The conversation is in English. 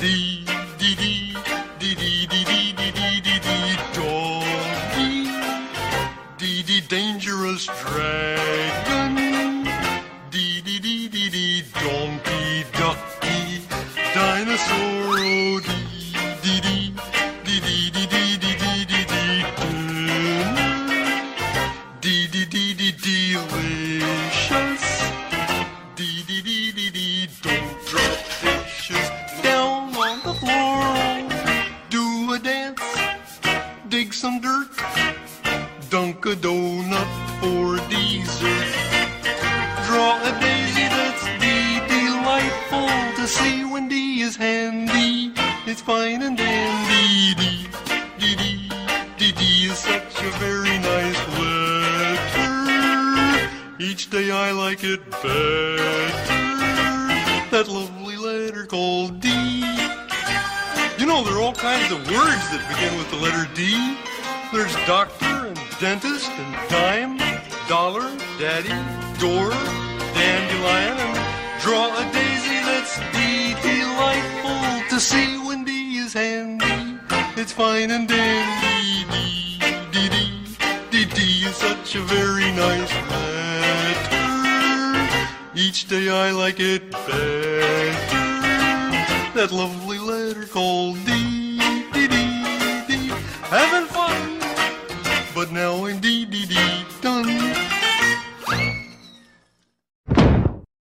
D, D, D, D, D, D, D, D, D, D, D, doggy. D, D, dangerous dragon. D, D, D, D, D, donkey, ducky, dinosaur, oh, D, D, D, D, D, D, D, D, D, D, D, dinner. D, D, D, D, delicious. D, D, D, D, D, don't drop dishes floor. Do a dance, dig some dirt, dunk a donut for dessert. Draw a daisy that's D, delightful to see when D is handy. It's fine and dandy. D, D, D, D, D is such a very nice letter. Each day I like it better. That lovely letter called D. You know, there are all kinds of words that begin with the letter D. There's doctor and dentist and dime, dollar, daddy, door, dandelion, and draw a daisy that's D. Delightful to see when D is handy. It's fine and dandy. D, D, D, D, D is such a very nice letter. Each day I like it better. That lovely letter called D,